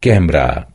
canberra